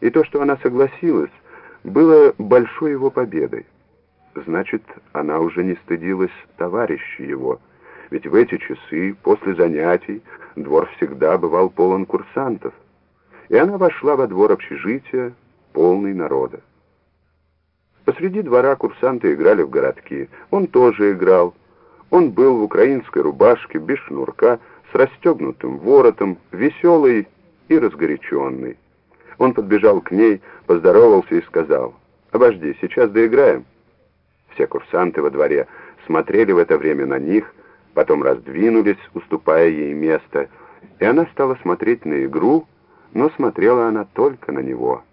и то, что она согласилась, было большой его победой. Значит, она уже не стыдилась товарища его, ведь в эти часы, после занятий, двор всегда бывал полон курсантов, и она вошла во двор общежития, полный народа. Посреди двора курсанты играли в городки. Он тоже играл. Он был в украинской рубашке, без шнурка, с расстегнутым воротом, веселый и разгоряченный. Он подбежал к ней, поздоровался и сказал, «Обожди, сейчас доиграем». Все курсанты во дворе смотрели в это время на них, потом раздвинулись, уступая ей место, и она стала смотреть на игру, но смотрела она только на него.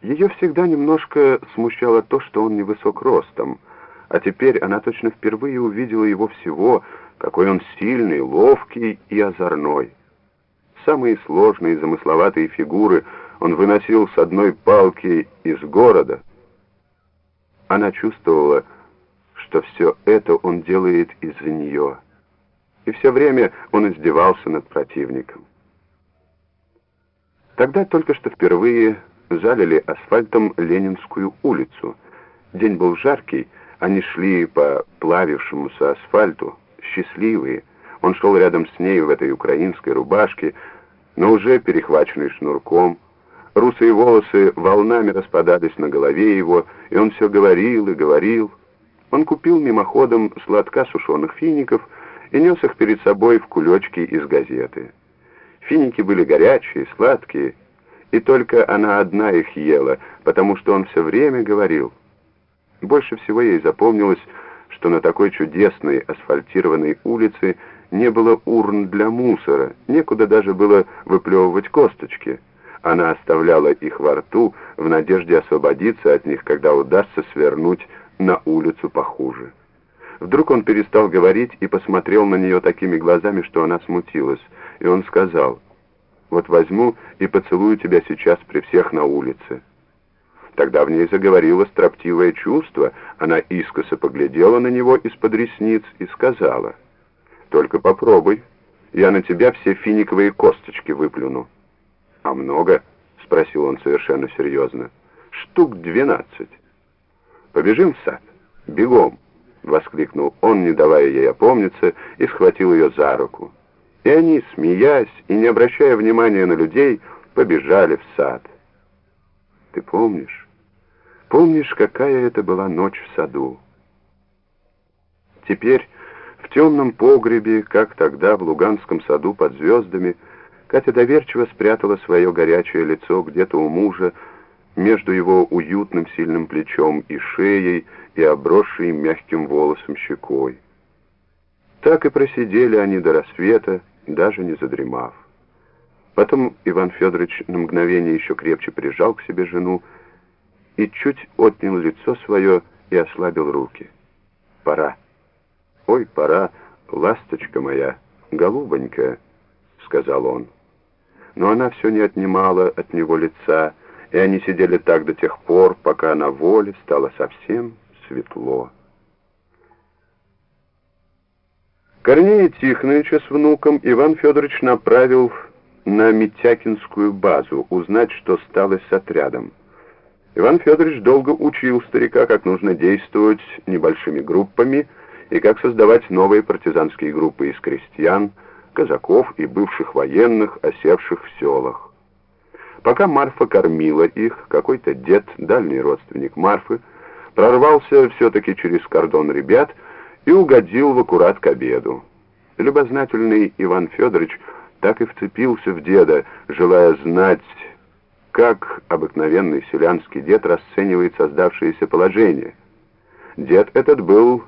Ее всегда немножко смущало то, что он невысок ростом, а теперь она точно впервые увидела его всего, какой он сильный, ловкий и озорной. Самые сложные и замысловатые фигуры он выносил с одной палки из города. Она чувствовала, что все это он делает из-за нее. И все время он издевался над противником. Тогда только что впервые залили асфальтом Ленинскую улицу. День был жаркий, они шли по плавившемуся асфальту, счастливые. Он шел рядом с ней в этой украинской рубашке, но уже перехваченный шнурком. Русые волосы волнами распадались на голове его, и он все говорил и говорил. Он купил мимоходом сладка сушеных фиников и нес их перед собой в кулечке из газеты. Финики были горячие, сладкие, и только она одна их ела, потому что он все время говорил. Больше всего ей запомнилось, что на такой чудесной асфальтированной улице не было урн для мусора, некуда даже было выплевывать косточки. Она оставляла их во рту в надежде освободиться от них, когда удастся свернуть на улицу похуже. Вдруг он перестал говорить и посмотрел на нее такими глазами, что она смутилась, и он сказал — вот возьму и поцелую тебя сейчас при всех на улице». Тогда в ней заговорило строптивое чувство. Она искоса поглядела на него из-под ресниц и сказала, «Только попробуй, я на тебя все финиковые косточки выплюну». «А много?» — спросил он совершенно серьезно. «Штук двенадцать». «Побежим в сад? Бегом!» — воскликнул он, не давая ей опомниться, и схватил ее за руку. И они, смеясь и не обращая внимания на людей, побежали в сад. Ты помнишь? Помнишь, какая это была ночь в саду? Теперь темном погребе, как тогда в Луганском саду под звездами, Катя доверчиво спрятала свое горячее лицо где-то у мужа, между его уютным сильным плечом и шеей, и обросшей мягким волосом щекой. Так и просидели они до рассвета, даже не задремав. Потом Иван Федорович на мгновение еще крепче прижал к себе жену и чуть отнял лицо свое и ослабил руки. «Пора. Ой, пора, ласточка моя, голубонькая», — сказал он. Но она все не отнимала от него лица, и они сидели так до тех пор, пока на воле стало совсем светло. Корнея Тихоновича с внуком Иван Федорович направил на Митякинскую базу узнать, что стало с отрядом. Иван Федорович долго учил старика, как нужно действовать небольшими группами и как создавать новые партизанские группы из крестьян, казаков и бывших военных, осевших в селах. Пока Марфа кормила их, какой-то дед, дальний родственник Марфы, прорвался все-таки через кордон ребят и угодил в аккурат к обеду. Любознательный Иван Федорович так и вцепился в деда, желая знать, как обыкновенный селянский дед расценивает создавшееся положение. Дед этот был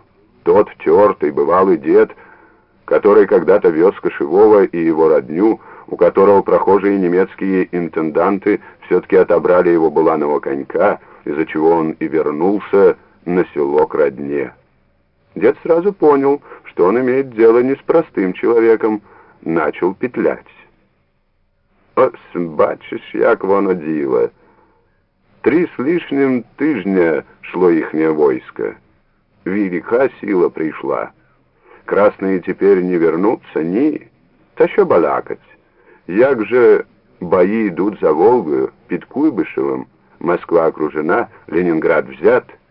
тот тертый, бывалый дед, который когда-то вез Кошевого и его родню, у которого прохожие немецкие интенданты все-таки отобрали его буланого конька, из-за чего он и вернулся на село к родне. Дед сразу понял, что он имеет дело не с простым человеком, начал петлять. Ось, бачиш, як воно діло. Три с лишним тижня шло ихнее войско. Велика сила пришла. Красные теперь не вернутся, ни. Та що балакать? Як же Бои идут за Волгою, под Куйбышевым. Москва окружена, Ленинград взят —